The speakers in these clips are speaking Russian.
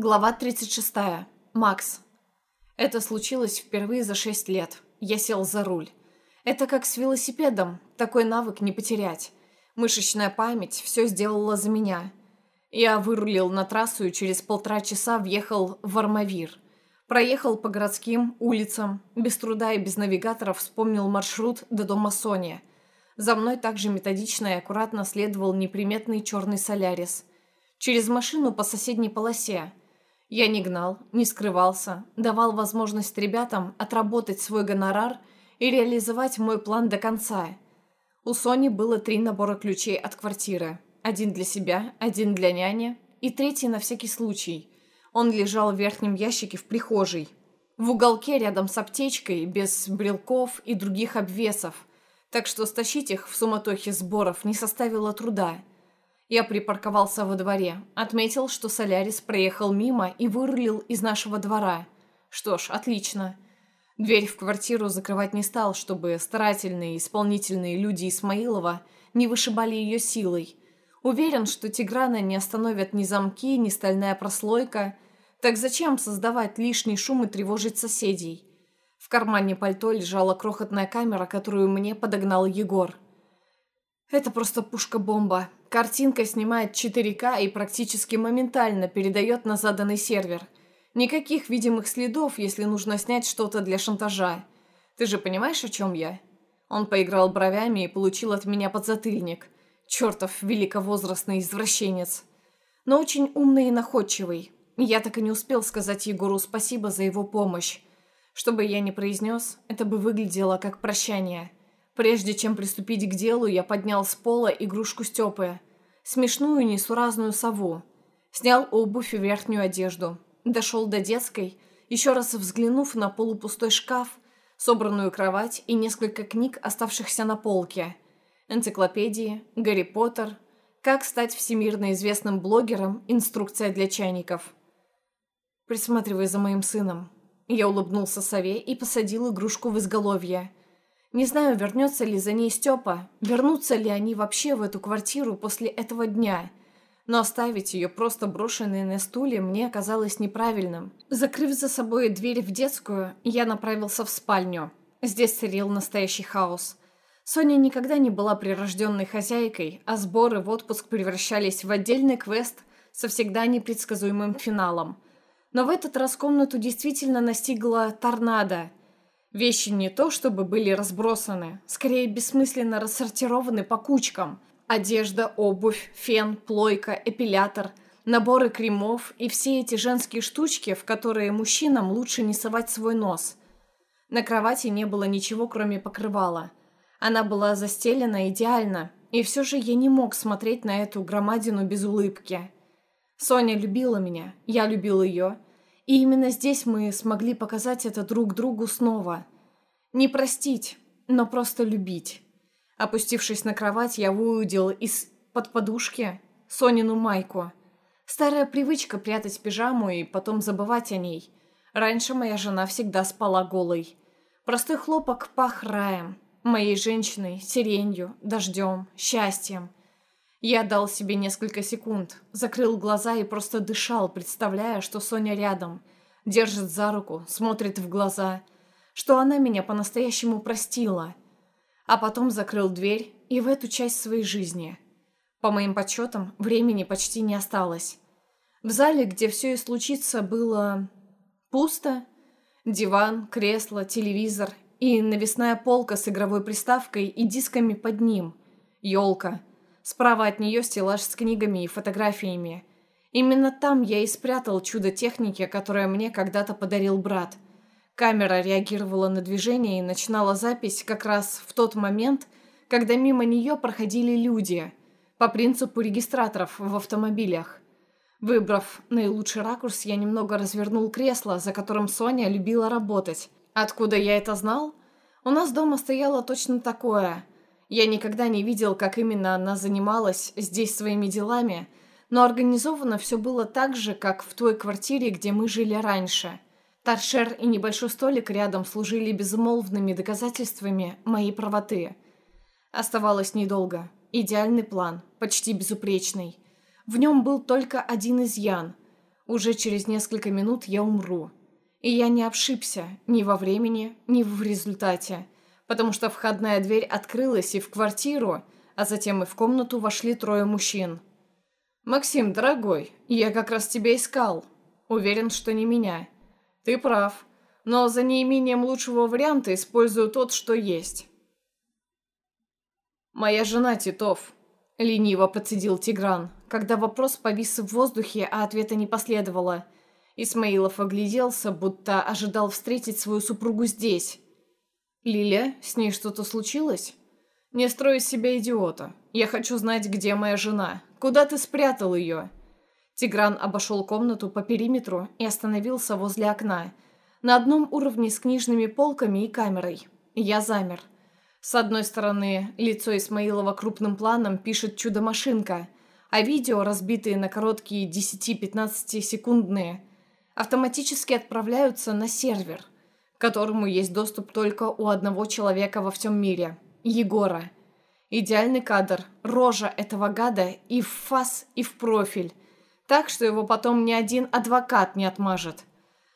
Глава 36. Макс. Это случилось впервые за 6 лет. Я сел за руль. Это как с велосипедом, такой навык не потерять. Мышечная память все сделала за меня. Я вырулил на трассу и через полтора часа въехал в Армавир. Проехал по городским улицам, без труда и без навигатора вспомнил маршрут до дома Сони. За мной также методично и аккуратно следовал неприметный черный солярис. Через машину по соседней полосе – я не гнал, не скрывался, давал возможность ребятам отработать свой гонорар и реализовать мой план до конца. У Сони было три набора ключей от квартиры. Один для себя, один для няни и третий на всякий случай. Он лежал в верхнем ящике в прихожей. В уголке рядом с аптечкой, без брелков и других обвесов. Так что стащить их в суматохе сборов не составило труда. Я припарковался во дворе, отметил, что Солярис проехал мимо и вырулил из нашего двора. Что ж, отлично. Дверь в квартиру закрывать не стал, чтобы старательные исполнительные люди Исмаилова не вышибали ее силой. Уверен, что Тиграна не остановят ни замки, ни стальная прослойка. Так зачем создавать лишний шум и тревожить соседей? В кармане пальто лежала крохотная камера, которую мне подогнал Егор. Это просто пушка-бомба. Картинка снимает 4К и практически моментально передает на заданный сервер. Никаких видимых следов, если нужно снять что-то для шантажа. Ты же понимаешь, о чем я? Он поиграл бровями и получил от меня подзатыльник. Чертов великовозрастный извращенец. Но очень умный и находчивый. Я так и не успел сказать Егору спасибо за его помощь. Что бы я ни произнес, это бы выглядело как прощание. Прежде чем приступить к делу, я поднял с пола игрушку Степы. Смешную несуразную сову. Снял обувь и верхнюю одежду. Дошел до детской, еще раз взглянув на полупустой шкаф, собранную кровать и несколько книг, оставшихся на полке. Энциклопедии, Гарри Поттер, как стать всемирно известным блогером, инструкция для чайников. Присматривай за моим сыном. Я улыбнулся сове и посадил игрушку в изголовье. Не знаю, вернется ли за ней Степа, вернутся ли они вообще в эту квартиру после этого дня. Но оставить ее просто брошенной на стуле мне оказалось неправильным. Закрыв за собой дверь в детскую, я направился в спальню. Здесь царил настоящий хаос. Соня никогда не была прирожденной хозяйкой, а сборы в отпуск превращались в отдельный квест со всегда непредсказуемым финалом. Но в этот раз комнату действительно настигла торнадо – Вещи не то чтобы были разбросаны, скорее бессмысленно рассортированы по кучкам. Одежда, обувь, фен, плойка, эпилятор, наборы кремов и все эти женские штучки, в которые мужчинам лучше не совать свой нос. На кровати не было ничего, кроме покрывала. Она была застелена идеально, и все же я не мог смотреть на эту громадину без улыбки. Соня любила меня, я любил ее – и именно здесь мы смогли показать это друг другу снова. Не простить, но просто любить. Опустившись на кровать, я выудил из-под подушки Сонину майку. Старая привычка прятать пижаму и потом забывать о ней. Раньше моя жена всегда спала голой. Простой хлопок пах раем. Моей женщиной, сиренью, дождем, счастьем. Я дал себе несколько секунд, закрыл глаза и просто дышал, представляя, что Соня рядом, держит за руку, смотрит в глаза, что она меня по-настоящему простила. А потом закрыл дверь и в эту часть своей жизни. По моим подсчетам, времени почти не осталось. В зале, где все и случится, было пусто. Диван, кресло, телевизор и навесная полка с игровой приставкой и дисками под ним. Елка. Справа от нее стеллаж с книгами и фотографиями. Именно там я и спрятал чудо техники, которое мне когда-то подарил брат. Камера реагировала на движение и начинала запись как раз в тот момент, когда мимо нее проходили люди, по принципу регистраторов в автомобилях. Выбрав наилучший ракурс, я немного развернул кресло, за которым Соня любила работать. Откуда я это знал? У нас дома стояло точно такое – я никогда не видел, как именно она занималась здесь своими делами, но организовано все было так же, как в той квартире, где мы жили раньше. Торшер и небольшой столик рядом служили безмолвными доказательствами моей правоты. Оставалось недолго. Идеальный план, почти безупречный. В нем был только один изъян. Уже через несколько минут я умру. И я не обшибся ни во времени, ни в результате, потому что входная дверь открылась и в квартиру, а затем и в комнату вошли трое мужчин. «Максим, дорогой, я как раз тебя искал. Уверен, что не меня. Ты прав, но за неимением лучшего варианта использую тот, что есть». «Моя жена Титов», — лениво процедил Тигран, когда вопрос повис в воздухе, а ответа не последовало. Исмаилов огляделся, будто ожидал встретить свою супругу здесь. «Лиля, с ней что-то случилось?» «Не строй из себя идиота. Я хочу знать, где моя жена. Куда ты спрятал ее?» Тигран обошел комнату по периметру и остановился возле окна. На одном уровне с книжными полками и камерой. Я замер. С одной стороны, лицо Исмаилова крупным планом пишет чудо-машинка, а видео, разбитые на короткие 10-15 секундные, автоматически отправляются на сервер, которому есть доступ только у одного человека во всем мире – Егора. Идеальный кадр, рожа этого гада и в фас, и в профиль, так что его потом ни один адвокат не отмажет.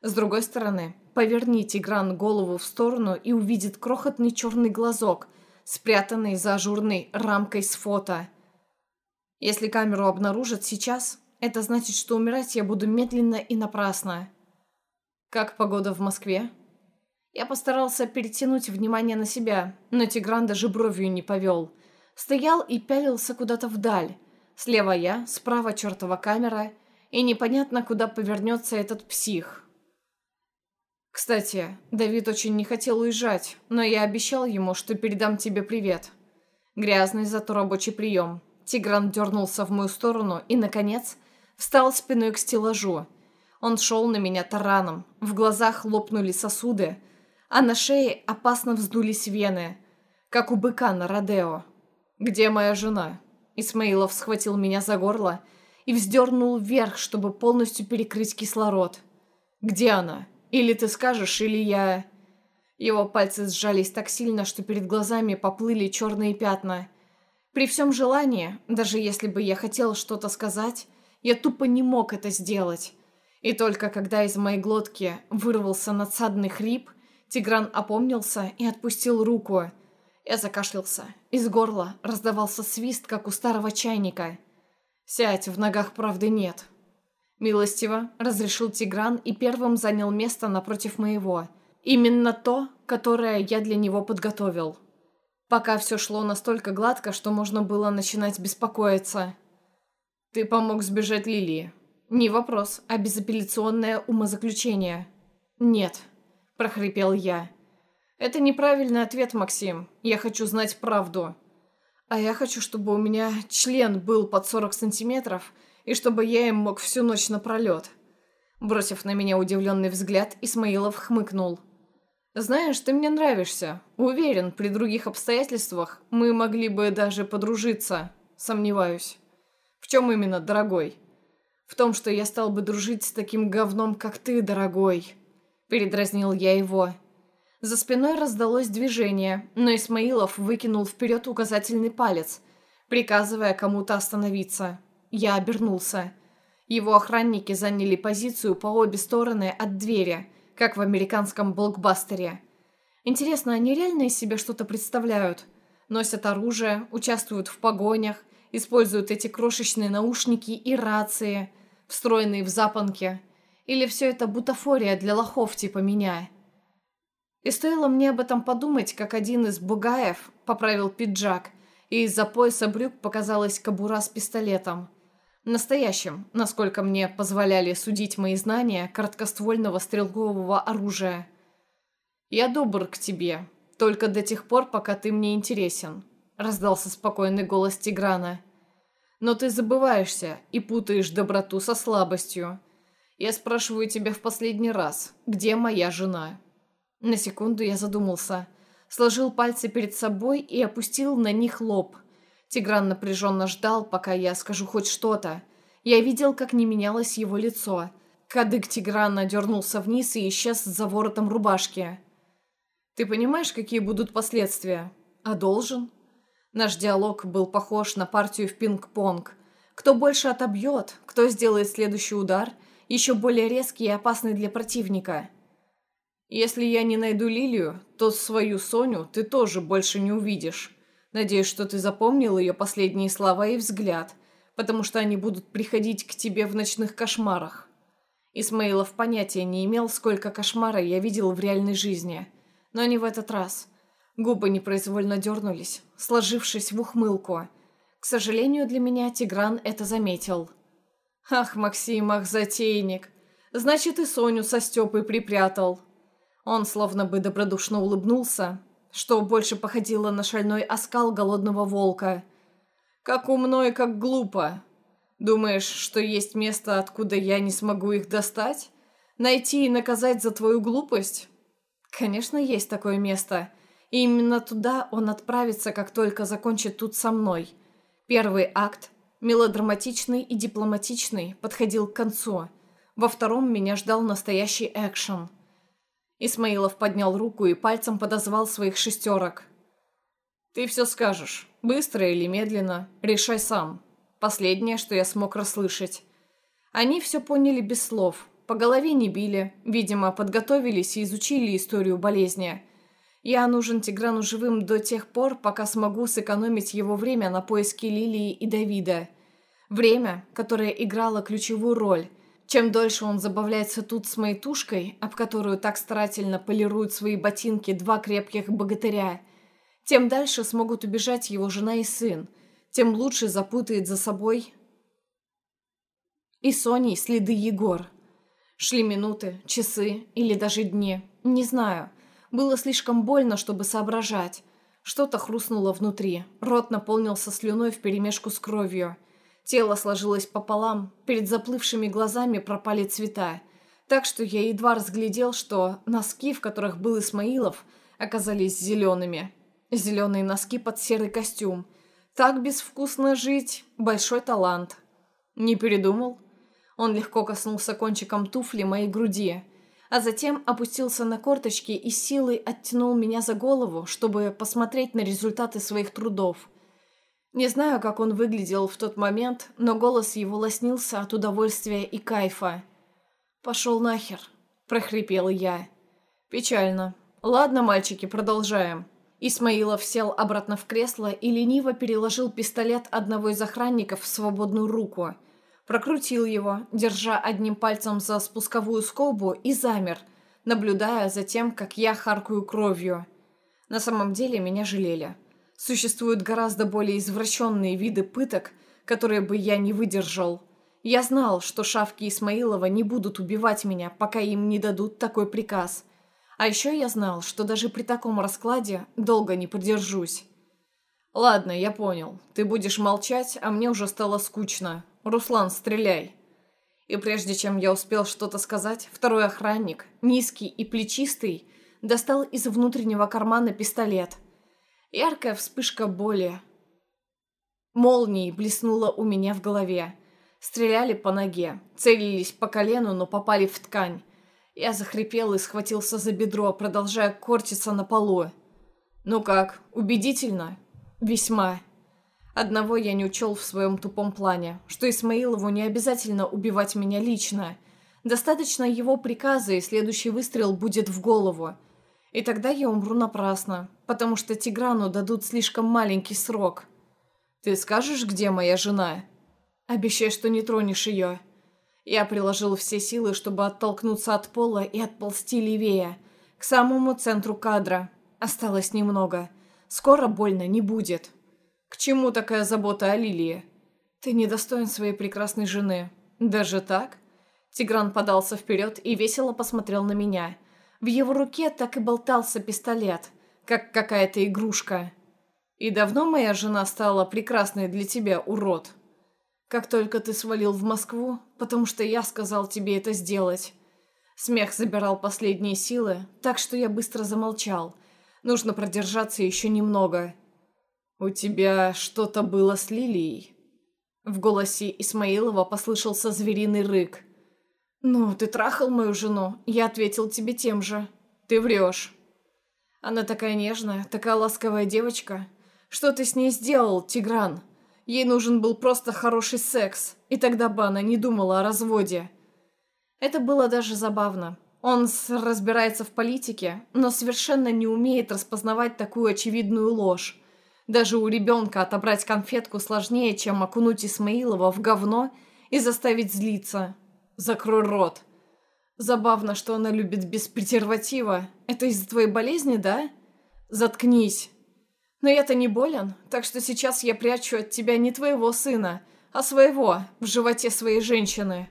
С другой стороны, поверни Тигран голову в сторону и увидит крохотный черный глазок, спрятанный за ажурной рамкой с фото. Если камеру обнаружат сейчас, это значит, что умирать я буду медленно и напрасно. Как погода в Москве? Я постарался перетянуть внимание на себя, но Тигран даже бровью не повел. Стоял и пялился куда-то вдаль. Слева я, справа чертова камера, и непонятно, куда повернется этот псих. Кстати, Давид очень не хотел уезжать, но я обещал ему, что передам тебе привет. Грязный, зато рабочий прием. Тигран дернулся в мою сторону и, наконец, встал спиной к стеллажу. Он шел на меня тараном, в глазах лопнули сосуды, а на шее опасно вздулись вены, как у быка на Родео. «Где моя жена?» Исмаилов схватил меня за горло и вздернул вверх, чтобы полностью перекрыть кислород. «Где она?» Или ты скажешь, или я...» Его пальцы сжались так сильно, что перед глазами поплыли черные пятна. При всем желании, даже если бы я хотел что-то сказать, я тупо не мог это сделать. И только когда из моей глотки вырвался надсадный хрип, Тигран опомнился и отпустил руку. Я закашлялся. Из горла раздавался свист, как у старого чайника. «Сядь, в ногах правды нет», Милостиво разрешил Тигран и первым занял место напротив моего. Именно то, которое я для него подготовил. Пока все шло настолько гладко, что можно было начинать беспокоиться. «Ты помог сбежать Лилии». «Не вопрос, а безапелляционное умозаключение». «Нет», – прохрипел я. «Это неправильный ответ, Максим. Я хочу знать правду. А я хочу, чтобы у меня член был под 40 сантиметров – и чтобы я им мог всю ночь напролет. Бросив на меня удивленный взгляд, Исмаилов хмыкнул. «Знаешь, ты мне нравишься. Уверен, при других обстоятельствах мы могли бы даже подружиться. Сомневаюсь». «В чем именно, дорогой?» «В том, что я стал бы дружить с таким говном, как ты, дорогой». Передразнил я его. За спиной раздалось движение, но Исмаилов выкинул вперед указательный палец, приказывая кому-то остановиться. Я обернулся. Его охранники заняли позицию по обе стороны от двери, как в американском блокбастере. Интересно, они реально из себя что-то представляют? Носят оружие, участвуют в погонях, используют эти крошечные наушники и рации, встроенные в запонки? Или все это бутафория для лохов типа меня? И стоило мне об этом подумать, как один из бугаев поправил пиджак, и из-за пояса брюк показалась кобура с пистолетом. Настоящим, насколько мне позволяли судить мои знания короткоствольного стрелкового оружия. «Я добр к тебе, только до тех пор, пока ты мне интересен», — раздался спокойный голос Тиграна. «Но ты забываешься и путаешь доброту со слабостью. Я спрашиваю тебя в последний раз, где моя жена?» На секунду я задумался, сложил пальцы перед собой и опустил на них лоб — Тигран напряженно ждал, пока я скажу хоть что-то. Я видел, как не менялось его лицо. Кадык Тиграна дернулся вниз и исчез за воротом рубашки. «Ты понимаешь, какие будут последствия? А должен?» Наш диалог был похож на партию в пинг-понг. Кто больше отобьет, кто сделает следующий удар, еще более резкий и опасный для противника. «Если я не найду Лилию, то свою Соню ты тоже больше не увидишь. Надеюсь, что ты запомнил ее последние слова и взгляд, потому что они будут приходить к тебе в ночных кошмарах». Исмаилов понятия не имел, сколько кошмара я видел в реальной жизни. Но не в этот раз. Губы непроизвольно дернулись, сложившись в ухмылку. К сожалению для меня, Тигран это заметил. «Ах, Максим, ах, затейник! Значит, и Соню со Степой припрятал!» Он словно бы добродушно улыбнулся, что больше походило на шальной оскал голодного волка. «Как умно и как глупо! Думаешь, что есть место, откуда я не смогу их достать? Найти и наказать за твою глупость? Конечно, есть такое место. И именно туда он отправится, как только закончит тут со мной. Первый акт, мелодраматичный и дипломатичный, подходил к концу. Во втором меня ждал настоящий экшен. Исмаилов поднял руку и пальцем подозвал своих шестерок. «Ты все скажешь. Быстро или медленно. Решай сам. Последнее, что я смог расслышать. Они все поняли без слов. По голове не били. Видимо, подготовились и изучили историю болезни. Я нужен Тиграну живым до тех пор, пока смогу сэкономить его время на поиски Лилии и Давида. Время, которое играло ключевую роль. Чем дольше он забавляется тут с моей тушкой, об которую так старательно полируют свои ботинки два крепких богатыря, тем дальше смогут убежать его жена и сын – тем лучше запутает за собой и Соней следы Егор. Шли минуты, часы или даже дни. Не знаю. Было слишком больно, чтобы соображать. Что-то хрустнуло внутри. Рот наполнился слюной вперемешку с кровью. Тело сложилось пополам. Перед заплывшими глазами пропали цвета. Так что я едва разглядел, что носки, в которых был Исмаилов, оказались зелеными. Зеленые носки под серый костюм. Так безвкусно жить – большой талант. Не передумал? Он легко коснулся кончиком туфли моей груди, а затем опустился на корточки и силой оттянул меня за голову, чтобы посмотреть на результаты своих трудов. Не знаю, как он выглядел в тот момент, но голос его лоснился от удовольствия и кайфа. «Пошел нахер», – прохрипел я. «Печально. Ладно, мальчики, продолжаем». Исмаилов сел обратно в кресло и лениво переложил пистолет одного из охранников в свободную руку. Прокрутил его, держа одним пальцем за спусковую скобу и замер, наблюдая за тем, как я харкаю кровью. На самом деле меня жалели. Существуют гораздо более извращенные виды пыток, которые бы я не выдержал. Я знал, что шавки Исмаилова не будут убивать меня, пока им не дадут такой приказ – а еще я знал, что даже при таком раскладе долго не продержусь. «Ладно, я понял. Ты будешь молчать, а мне уже стало скучно. Руслан, стреляй!» И прежде чем я успел что-то сказать, второй охранник, низкий и плечистый, достал из внутреннего кармана пистолет. Яркая вспышка боли. Молнией блеснула у меня в голове. Стреляли по ноге, целились по колену, но попали в ткань. Я захрипел и схватился за бедро, продолжая корчиться на полу. «Ну как, убедительно?» «Весьма». Одного я не учел в своем тупом плане, что Исмаилову не обязательно убивать меня лично. Достаточно его приказа, и следующий выстрел будет в голову. И тогда я умру напрасно, потому что Тиграну дадут слишком маленький срок. «Ты скажешь, где моя жена?» «Обещай, что не тронешь ее». Я приложил все силы, чтобы оттолкнуться от пола и отползти левее, к самому центру кадра. Осталось немного. Скоро больно не будет. К чему такая забота о Лилии? Ты недостоин своей прекрасной жены. Даже так? Тигран подался вперед и весело посмотрел на меня. В его руке так и болтался пистолет, как какая-то игрушка. «И давно моя жена стала прекрасной для тебя, урод?» как только ты свалил в Москву, потому что я сказал тебе это сделать». Смех забирал последние силы, так что я быстро замолчал. Нужно продержаться еще немного. «У тебя что-то было с Лилией?» В голосе Исмаилова послышался звериный рык. «Ну, ты трахал мою жену, я ответил тебе тем же. Ты врешь». Она такая нежная, такая ласковая девочка. Что ты с ней сделал, Тигран?» Ей нужен был просто хороший секс, и тогда бы она не думала о разводе. Это было даже забавно. Он разбирается в политике, но совершенно не умеет распознавать такую очевидную ложь. Даже у ребенка отобрать конфетку сложнее, чем окунуть Исмаилова в говно и заставить злиться. Закрой рот. Забавно, что она любит без презерватива. Это из-за твоей болезни, да? Заткнись. Но я-то не болен, так что сейчас я прячу от тебя не твоего сына, а своего, в животе своей женщины.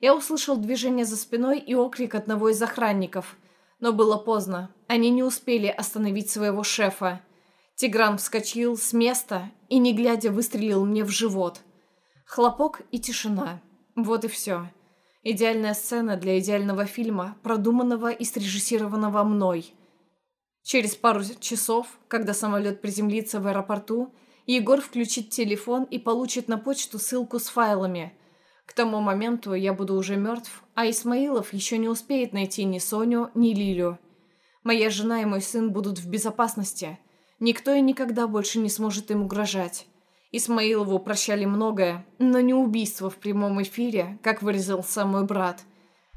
Я услышал движение за спиной и окрик одного из охранников. Но было поздно. Они не успели остановить своего шефа. Тигран вскочил с места и, не глядя, выстрелил мне в живот. Хлопок и тишина. Вот и все. Идеальная сцена для идеального фильма, продуманного и срежиссированного мной. Через пару часов, когда самолет приземлится в аэропорту, Егор включит телефон и получит на почту ссылку с файлами – к тому моменту я буду уже мертв, а Исмаилов еще не успеет найти ни Соню, ни Лилю. Моя жена и мой сын будут в безопасности. Никто и никогда больше не сможет им угрожать. Исмаилову прощали многое, но не убийство в прямом эфире, как вырезался мой брат.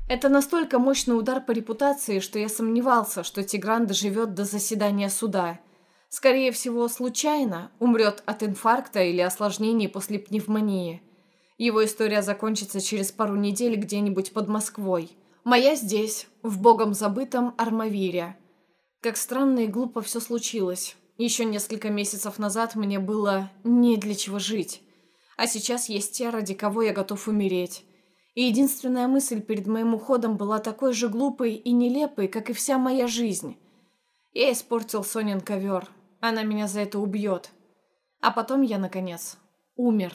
Это настолько мощный удар по репутации, что я сомневался, что Тигран доживет до заседания суда. Скорее всего, случайно умрет от инфаркта или осложнений после пневмонии. Его история закончится через пару недель где-нибудь под Москвой. Моя здесь, в богом забытом Армавире. Как странно и глупо все случилось. Еще несколько месяцев назад мне было не для чего жить. А сейчас есть те, ради кого я готов умереть. И единственная мысль перед моим уходом была такой же глупой и нелепой, как и вся моя жизнь. Я испортил Сонин ковер. Она меня за это убьет. А потом я, наконец, умер.